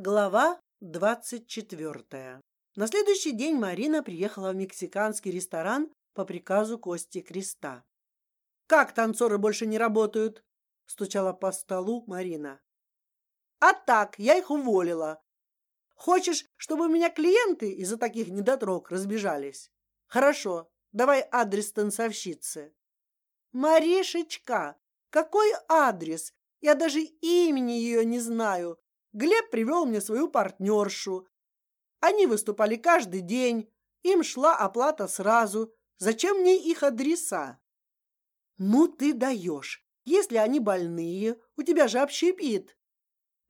Глава двадцать четвертая. На следующий день Марина приехала в мексиканский ресторан по приказу Кости Креста. Как танцоры больше не работают? Стучала по столу Марина. А так я их уволила. Хочешь, чтобы у меня клиенты из-за таких недотрог разбежались? Хорошо, давай адрес танцовщицы. Маришечка, какой адрес? Я даже имени ее не знаю. Глеб привел мне свою партнершу. Они выступали каждый день, им шла оплата сразу. Зачем мне их адреса? Ну ты даешь. Если они больные, у тебя же общепит.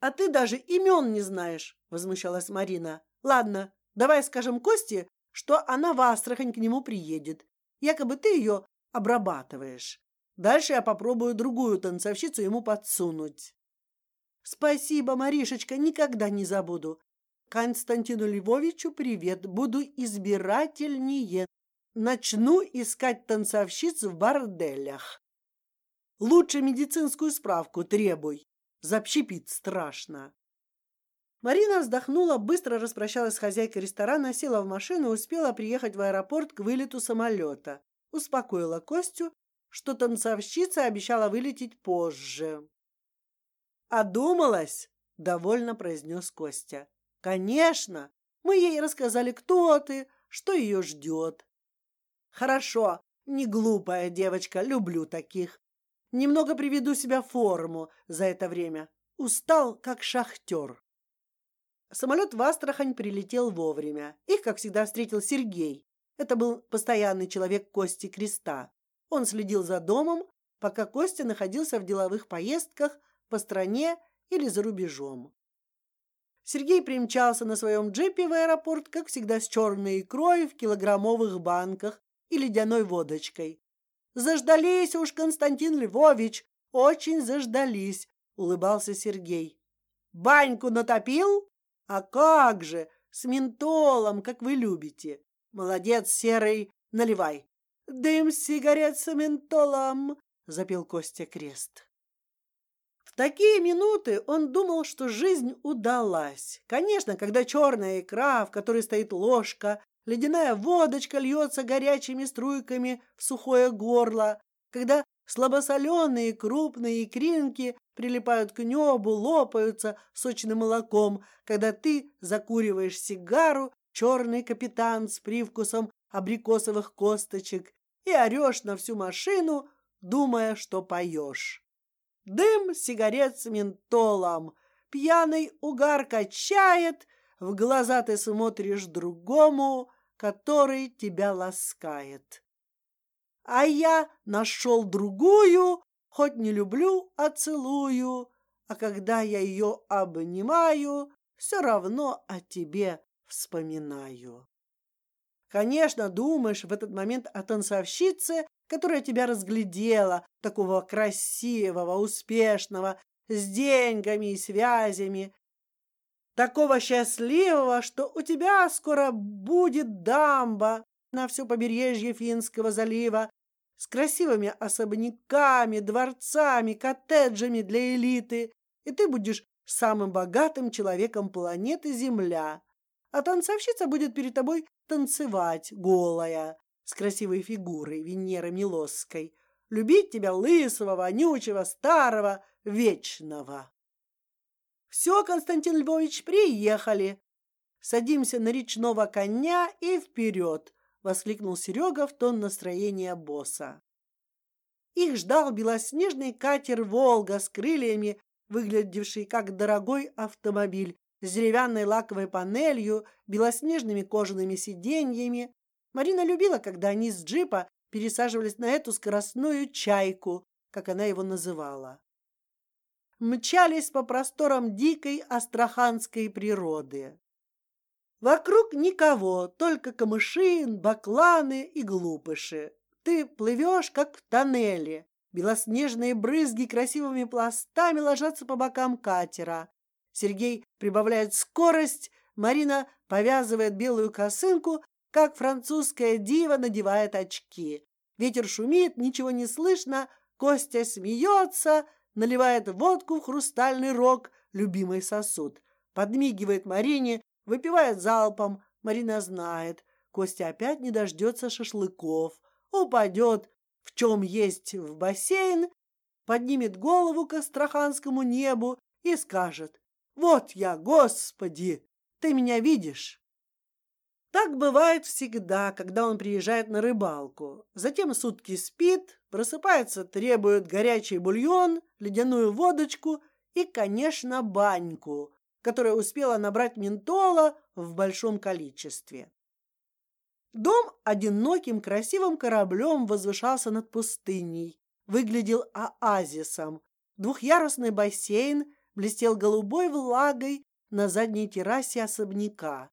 А ты даже имен не знаешь, возмущалась Марина. Ладно, давай скажем Косте, что она в Астрахань к нему приедет. Якобы ты ее обрабатываешь. Дальше я попробую другую танцовщицу ему подсунуть. Спасибо, Маришечка, никогда не забуду. Константину Львовичу привет. Буду избирательнее. Начну искать танцовщиц в борделях. Лучше медицинскую справку требуй. Запщипит страшно. Марина вздохнула, быстро распрощалась с хозяйкой ресторана, села в машину, успела приехать в аэропорт к вылету самолета, успокоила Костю, что танцовщица обещала вылететь позже. Одумалась, довольно произнес Костя. Конечно, мы ей рассказали, кто ты, что ее ждет. Хорошо, не глупая девочка, люблю таких. Немного приведу себя в форму за это время. Устал, как шахтер. Самолет в Астрахань прилетел вовремя. Их, как всегда, встретил Сергей. Это был постоянный человек Кости Креста. Он следил за домом, пока Костя находился в деловых поездках по стране или за рубежом. Сергей примчался на своем джипе в аэропорт, как всегда, с черной икрой в килограммовых банках и ледяной водочкой. Заждались уж, Константин Львович, очень заждались, улыбался Сергей. Баньку натопил? А как же, с ментолом, как вы любите. Молодец, серый, наливай. Дым сигарет с ментолом, запел Костя Крест такие минуты он думал, что жизнь удалась. Конечно, когда черная икра, в которой стоит ложка, ледяная водочка льется горячими струйками в сухое горло, когда слабосоленые крупные икринки прилипают к небу, лопаются сочным молоком, когда ты закуриваешь сигару, черный капитан с привкусом абрикосовых косточек и орешь на всю машину, думая, что поешь. Дым сигарет с ментолом, пьяный угар качает, в глаза ты смотришь другому, который тебя ласкает. А я нашел другую, хоть не люблю, а целую, а когда я ее обнимаю, все равно о тебе вспоминаю. Конечно, думаешь в этот момент о танцовщице, которая тебя разглядела, такого красивого, успешного, с деньгами и связями, такого счастливого, что у тебя скоро будет дамба на все побережье Финского залива с красивыми особняками, дворцами, коттеджами для элиты, и ты будешь самым богатым человеком планеты Земля, а танцовщица будет перед тобой танцевать голая, с красивой фигурой Венеры Милосской, любить тебя лысого, вонючего, старого, вечного. Все, Константин Львович, приехали. Садимся на речного коня и вперед! воскликнул Серега в тон настроения босса. Их ждал белоснежный катер Волга с крыльями, выглядевший как дорогой автомобиль с деревянной лаковой панелью, белоснежными кожаными сиденьями, Марина любила, когда они с джипа пересаживались на эту скоростную чайку, как она его называла. Мчались по просторам дикой астраханской природы. Вокруг никого, только камыши, бакланы и глупыши. Ты плывешь, как в тоннеле. Белоснежные брызги красивыми пластами ложатся по бокам катера. Сергей прибавляет скорость, Марина повязывает белую косынку как французская дива надевает очки. Ветер шумит, ничего не слышно. Костя смеется, наливает водку в хрустальный рог, любимый сосуд. подмигивает Марине, выпивает залпом. Марина знает, Костя опять не дождется шашлыков, упадет в чем есть в бассейн, поднимет голову к астраханскому небу и скажет: "Вот я, Господи, ты меня видишь?" Так бывает всегда, когда он приезжает на рыбалку. Затем сутки спит, просыпается, требует горячий бульон, ледяную водочку и, конечно, баньку, которая успела набрать ментола в большом количестве. Дом одиноким красивым кораблем возвышался над пустыней, выглядел оазисом. Двухъярусный бассейн блестел голубой влагой на задней террасе особняка.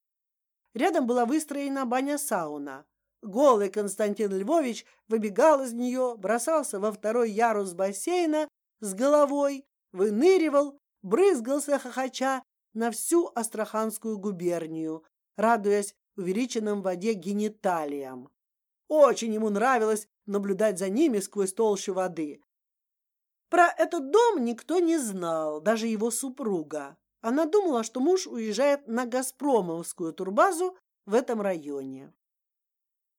Рядом была выстроена баня-сауна. Голый Константин Львович выбегал из нее, бросался во второй ярус бассейна с головой, выныривал, брызгался хохоча на всю Астраханскую губернию, радуясь увеличенным в воде гениталиям. Очень ему нравилось наблюдать за ними сквозь толщу воды. Про этот дом никто не знал, даже его супруга. Она думала, что муж уезжает на Газпромовскую турбазу в этом районе.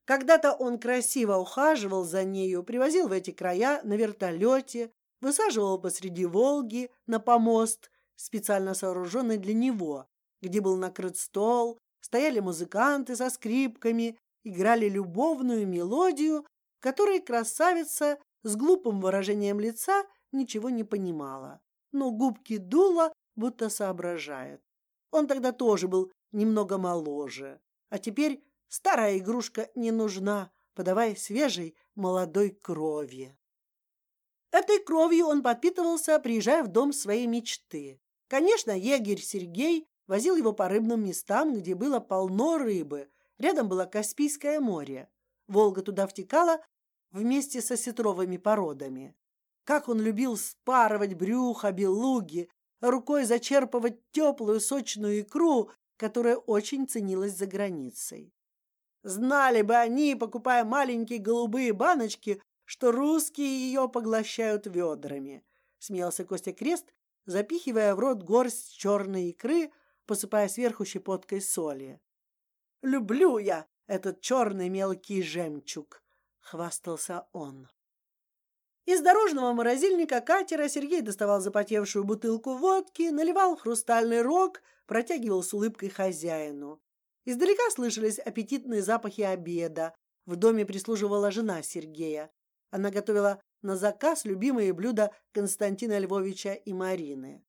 Когда-то он красиво ухаживал за нею, привозил в эти края на вертолете, высаживал посреди Волги на помост, специально сооруженный для него, где был накрыт стол, стояли музыканты со скрипками, играли любовную мелодию, которой красавица с глупым выражением лица ничего не понимала, но губки дула, будто соображает. Он тогда тоже был немного моложе, а теперь старая игрушка не нужна, подавая свежей молодой крови. Этой кровью он подпитывался, приезжая в дом своей мечты. Конечно, егерь Сергей возил его по рыбным местам, где было полно рыбы. Рядом было Каспийское море. Волга туда втекала вместе со сетровыми породами. Как он любил спарывать брюхо белуги, рукой зачерпывать теплую сочную икру, которая очень ценилась за границей. Знали бы они, покупая маленькие голубые баночки, что русские ее поглощают ведрами. Смеялся Костя Крест, запихивая в рот горсть черной икры, посыпая сверху щепоткой соли. Люблю я этот черный мелкий жемчуг, хвастался он. Из дорожного морозильника катера Сергей доставал запотевшую бутылку водки, наливал в хрустальный рог, протягивал с улыбкой хозяину. Издалека слышались аппетитные запахи обеда. В доме прислуживала жена Сергея. Она готовила на заказ любимые блюда Константина Львовича и Марины.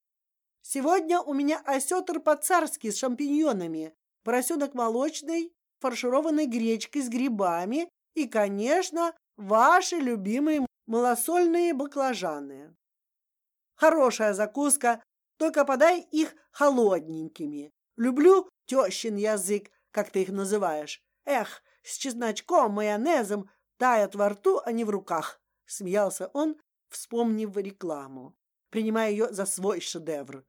Сегодня у меня осетр по-царски с шампиньонами, поросенок молочный, фаршированный гречкой с грибами и, конечно, ваши любимые малосольные баклажаны. Хорошая закуска, только подай их холодненькими. Люблю тещин язык, как ты их называешь. Эх, с чесночком, майонезом тает во рту, а не в руках. Смеялся он, вспомнив рекламу, принимая ее за свой шедевр.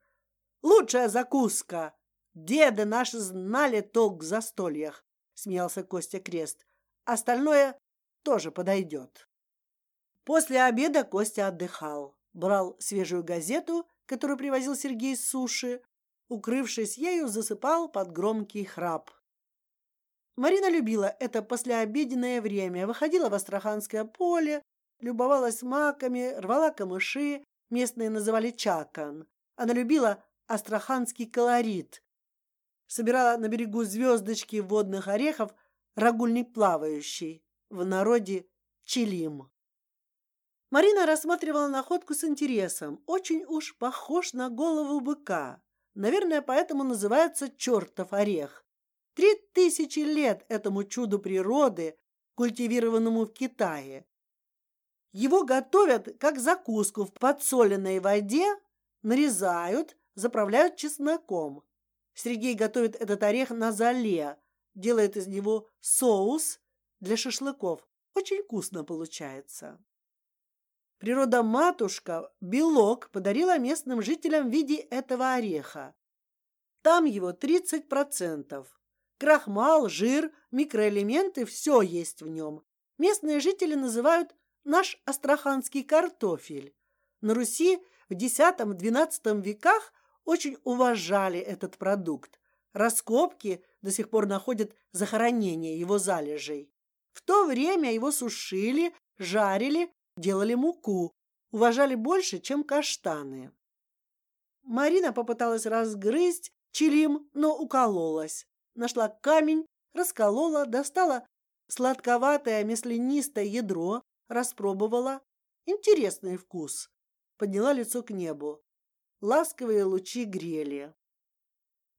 Лучшая закуска. Деды наши знали толк в застольях. Смеялся Костя Крест. Остальное тоже подойдет. После обеда Костя отдыхал, брал свежую газету, которую привозил Сергей с суши, укрывшись ею, засыпал под громкий храп. Марина любила это послеобеденное время, выходила в Астраханское поле, любовалась маками, рвала камыши, местные называли чакан. Она любила астраханский колорит. Собирала на берегу звездочки водных орехов, рагульник плавающий, в народе чилим. Марина рассматривала находку с интересом. Очень уж похож на голову быка. Наверное, поэтому называется чертов орех. Три тысячи лет этому чуду природы, культивированному в Китае. Его готовят как закуску в подсоленной воде, нарезают, заправляют чесноком. Сергей готовит этот орех на золе, делает из него соус для шашлыков. Очень вкусно получается. Природа матушка белок подарила местным жителям в виде этого ореха. Там его 30 процентов. Крахмал, жир, микроэлементы – все есть в нем. Местные жители называют наш астраханский картофель. На Руси в X-XII веках очень уважали этот продукт. Раскопки до сих пор находят захоронение его залежей. В то время его сушили, жарили, делали муку, уважали больше, чем каштаны. Марина попыталась разгрызть чилим, но укололась. Нашла камень, расколола, достала сладковатое мяслянистое ядро, распробовала. Интересный вкус. Подняла лицо к небу. Ласковые лучи грели.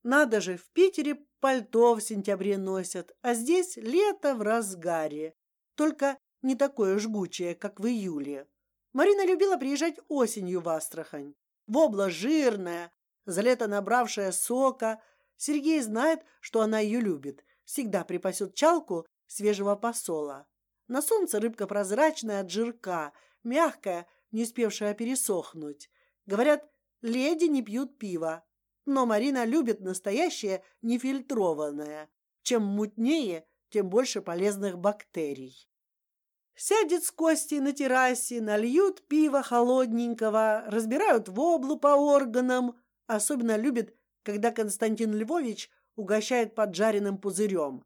Надо же, в Питере пальто в сентябре носят, а здесь лето в разгаре. Только не такое жгучее, как в июле. Марина любила приезжать осенью в Астрахань. Вобла жирная, за лето набравшая сока. Сергей знает, что она ее любит. Всегда припасет чалку свежего посола. На солнце рыбка прозрачная от жирка, мягкая, не успевшая пересохнуть. Говорят, леди не пьют пива, но Марина любит настоящее нефильтрованное. Чем мутнее, тем больше полезных бактерий. Сядет с Костей на террасе, нальют пиво холодненького, разбирают воблу по органам. Особенно любит, когда Константин Львович угощает поджаренным пузырем.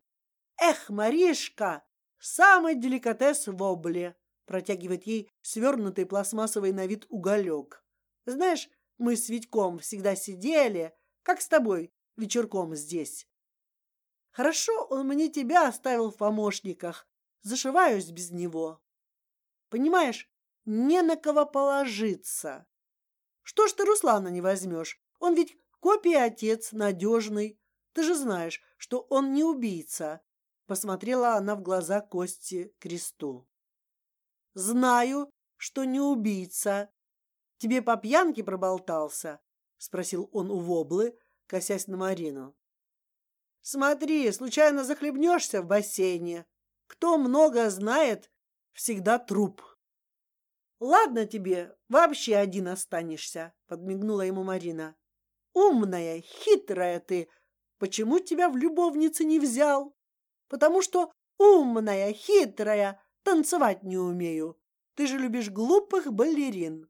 Эх, Маришка, самый деликатес в обле, протягивает ей свернутый пластмассовый на вид уголек. Знаешь, мы с Витьком всегда сидели, как с тобой вечерком здесь. Хорошо, он мне тебя оставил в помощниках, зашиваюсь без него. Понимаешь, не на кого положиться. Что ж ты Руслана не возьмешь? Он ведь копия отец, надежный. Ты же знаешь, что он не убийца. Посмотрела она в глаза Кости Кресту. Знаю, что не убийца. Тебе по пьянке проболтался? спросил он у Воблы, косясь на Марину. Смотри, случайно захлебнешься в бассейне, кто много знает, всегда труп. Ладно тебе, вообще один останешься, подмигнула ему Марина. Умная, хитрая ты. Почему тебя в любовнице не взял? Потому что умная, хитрая, танцевать не умею. Ты же любишь глупых балерин.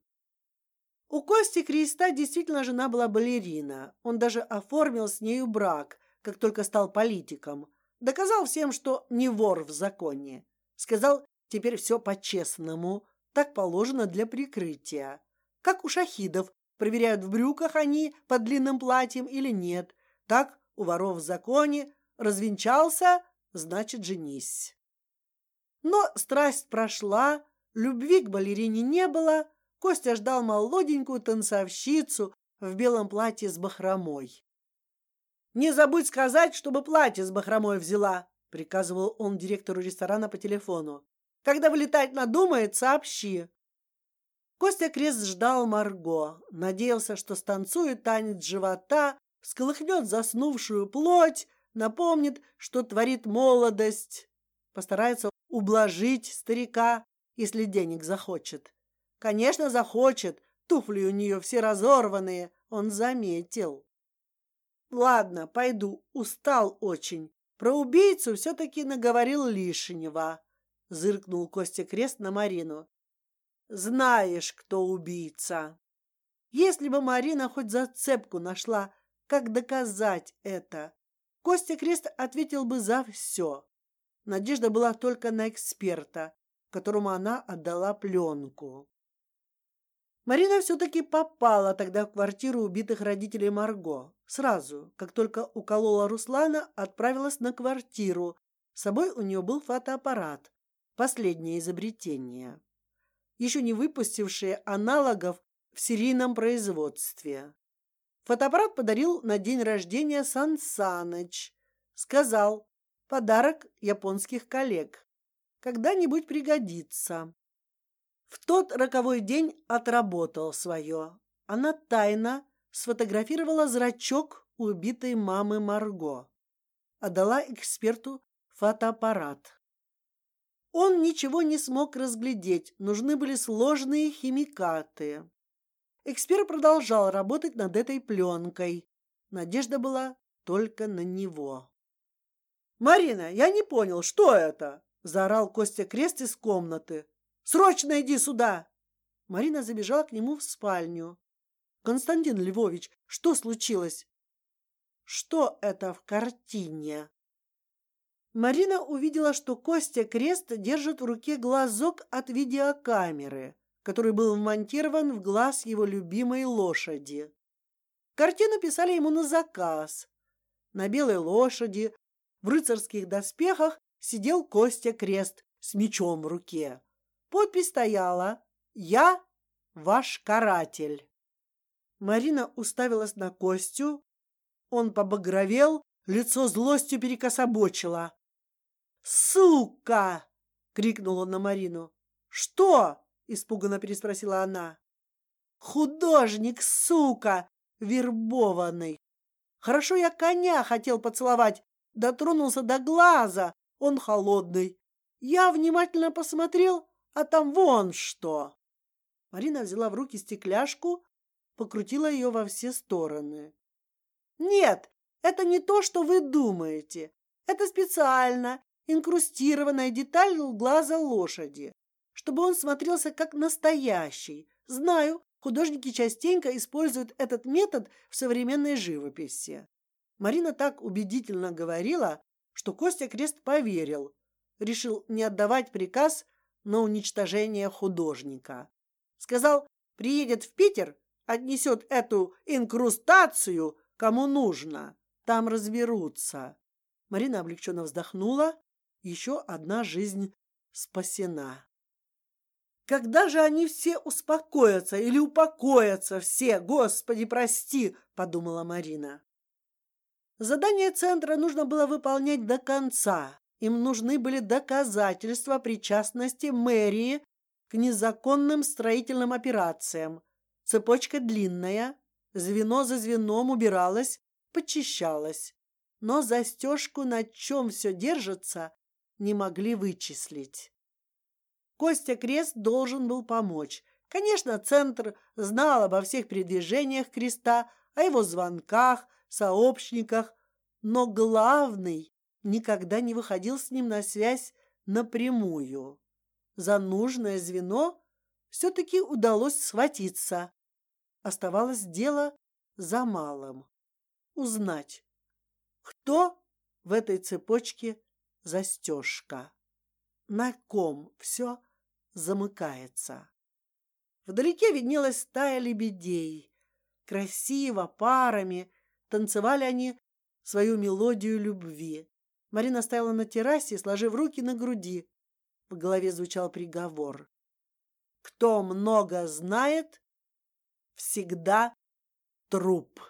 У Кости Креста действительно жена была балерина. Он даже оформил с нею брак, как только стал политиком. Доказал всем, что не вор в законе. Сказал, теперь все по-честному, так положено для прикрытия. Как у шахидов, проверяют в брюках они под длинным платьем или нет. Так у воров в законе развенчался, значит женись. Но страсть прошла, любви к балерине не было. Костя ждал молоденькую танцовщицу в белом платье с бахромой. Не забудь сказать, чтобы платье с бахромой взяла, приказывал он директору ресторана по телефону. Когда вылетать надумает, сообщи. Костя Крест ждал Марго, надеялся, что станцует танец живота, сколыхнет заснувшую плоть, напомнит, что творит молодость, постарается ублажить старика, если денег захочет. Конечно, захочет. Туфли у нее все разорванные, он заметил. Ладно, пойду. Устал очень. Про убийцу все-таки наговорил лишнего. Зыркнул Костя Крест на Марину. Знаешь, кто убийца? Если бы Марина хоть зацепку нашла, как доказать это, Костя Крест ответил бы за все. Надежда была только на эксперта, которому она отдала пленку. Марина все-таки попала тогда в квартиру убитых родителей Марго. Сразу, как только уколола Руслана, отправилась на квартиру. С собой у нее был фотоаппарат, последнее изобретение, еще не выпустившее аналогов в серийном производстве. Фотоаппарат подарил на день рождения Сан Саныч. Сказал, подарок японских коллег. Когда-нибудь пригодится. В тот роковой день отработал свое. Она тайно сфотографировала зрачок убитой мамы Марго, отдала эксперту фотоаппарат. Он ничего не смог разглядеть, нужны были сложные химикаты. Эксперт продолжал работать над этой пленкой. Надежда была только на него. Марина, я не понял, что это? заорал Костя Крест из комнаты. Срочно иди сюда! Марина забежала к нему в спальню. Константин Львович, Что случилось? Что это в картине? Марина увидела, что Костя Крест держит в руке глазок от видеокамеры, который был вмонтирован в глаз его любимой лошади. Картину писали ему на заказ. На белой лошади в рыцарских доспехах сидел Костя Крест с мечом в руке. Подпись стояла: "Я ваш каратель". Марина уставилась на Костю. Он побагровел, лицо злостью перекособочило. Сука! крикнул он на Марину. Что? испуганно переспросила она. Художник, сука, вербованный. Хорошо, я коня хотел поцеловать, дотронулся до глаза, он холодный. Я внимательно посмотрел, а там вон что. Марина взяла в руки стекляшку, покрутила ее во все стороны. Нет, это не то, что вы думаете. Это специально инкрустированная деталь глаза лошади, чтобы он смотрелся как настоящий. Знаю, художники частенько используют этот метод в современной живописи. Марина так убедительно говорила, что Костя Крест поверил, решил не отдавать приказ на уничтожение художника. Сказал, приедет в Питер, отнесет эту инкрустацию кому нужно, там разберутся. Марина облегченно вздохнула. Еще одна жизнь спасена. Когда же они все успокоятся или упокоятся все, Господи, прости, подумала Марина. Задание центра нужно было выполнять до конца. Им нужны были доказательства причастности мэрии к незаконным строительным операциям. Цепочка длинная, звено за звеном убиралось, почищалось, но застежку, на чем все держится, не могли вычислить. Костя Крест должен был помочь. Конечно, центр знал обо всех передвижениях Креста, о его звонках, сообщниках, но главный никогда не выходил с ним на связь напрямую. За нужное звено все-таки удалось схватиться. Оставалось дело за малым: узнать, кто в этой цепочке застежка, на ком все замыкается. Вдалеке виднелась стая лебедей. Красиво парами танцевали они свою мелодию любви. Марина стояла на террасе, сложив руки на груди. В голове звучал приговор: кто много знает, всегда труп.